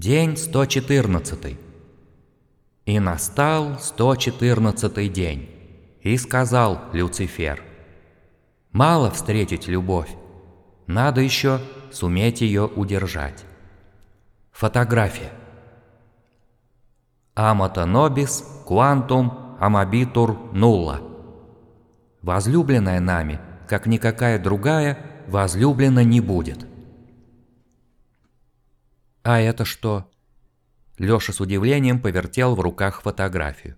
День 114. И настал 114 день, и сказал Люцифер, «Мало встретить любовь, надо еще суметь ее удержать». Фотография. Амата нобис квантум амабитур нула. Возлюбленная нами, как никакая другая, возлюблена не будет. «А это что?» Лёша с удивлением повертел в руках фотографию.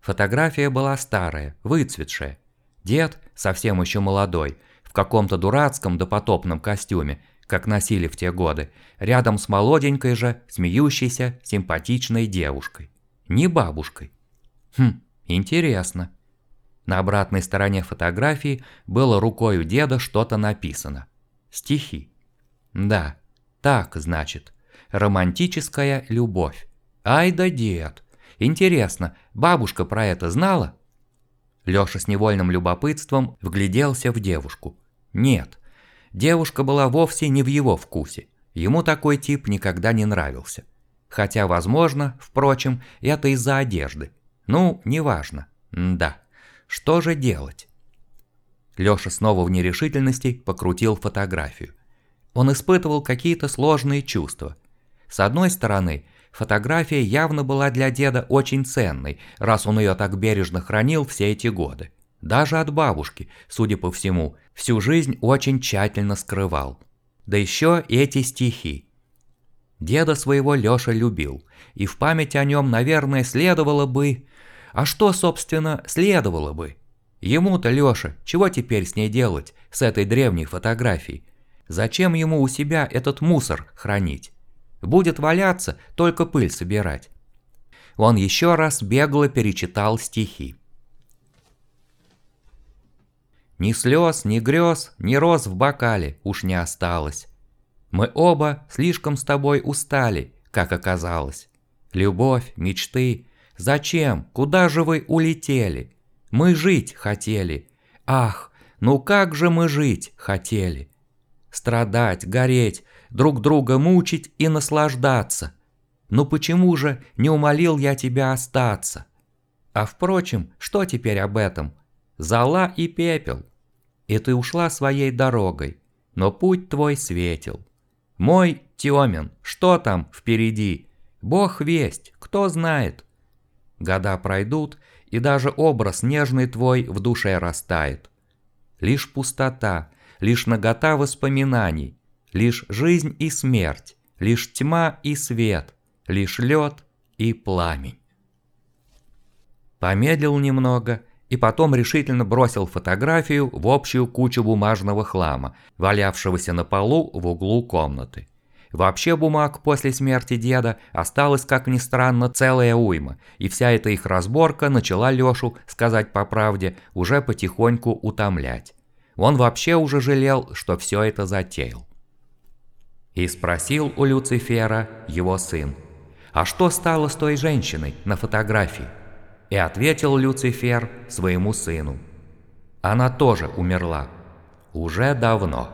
Фотография была старая, выцветшая. Дед, совсем еще молодой, в каком-то дурацком допотопном костюме, как носили в те годы, рядом с молоденькой же, смеющейся, симпатичной девушкой. Не бабушкой. Хм, интересно. На обратной стороне фотографии было рукой у деда что-то написано. Стихи. Да, так, значит, романтическая любовь. Ай да дед. Интересно, бабушка про это знала? Лёша с невольным любопытством вгляделся в девушку. Нет, девушка была вовсе не в его вкусе. Ему такой тип никогда не нравился. Хотя, возможно, впрочем, это из-за одежды. Ну, неважно. М да. Что же делать? Лёша снова в нерешительности покрутил фотографию. Он испытывал какие-то сложные чувства. С одной стороны, фотография явно была для деда очень ценной, раз он ее так бережно хранил все эти годы. Даже от бабушки, судя по всему, всю жизнь очень тщательно скрывал. Да еще и эти стихи. Деда своего Лёша любил, и в память о нем, наверное, следовало бы... А что, собственно, следовало бы? Ему-то, Лёша, чего теперь с ней делать, с этой древней фотографией? Зачем ему у себя этот мусор хранить? Будет валяться, только пыль собирать. Он еще раз бегло перечитал стихи. Ни слез, ни грез, ни роз в бокале уж не осталось. Мы оба слишком с тобой устали, как оказалось. Любовь, мечты. Зачем? Куда же вы улетели? Мы жить хотели. Ах, ну как же мы жить хотели? Страдать, гореть, друг друга мучить и наслаждаться. Ну почему же не умолил я тебя остаться? А впрочем, что теперь об этом? Зола и пепел. И ты ушла своей дорогой, но путь твой светил. Мой темен, что там впереди? Бог весть, кто знает. Года пройдут, и даже образ нежный твой в душе растает. Лишь пустота, лишь нагота воспоминаний, лишь жизнь и смерть, лишь тьма и свет, лишь лед и пламень. Помедлил немного и потом решительно бросил фотографию в общую кучу бумажного хлама, валявшегося на полу в углу комнаты. Вообще бумаг после смерти деда осталось, как ни странно, целая уйма, и вся эта их разборка начала Лёшу, сказать по правде, уже потихоньку утомлять. Он вообще уже жалел, что все это затеял. И спросил у Люцифера его сын, «А что стало с той женщиной на фотографии?» И ответил Люцифер своему сыну, «Она тоже умерла. Уже давно».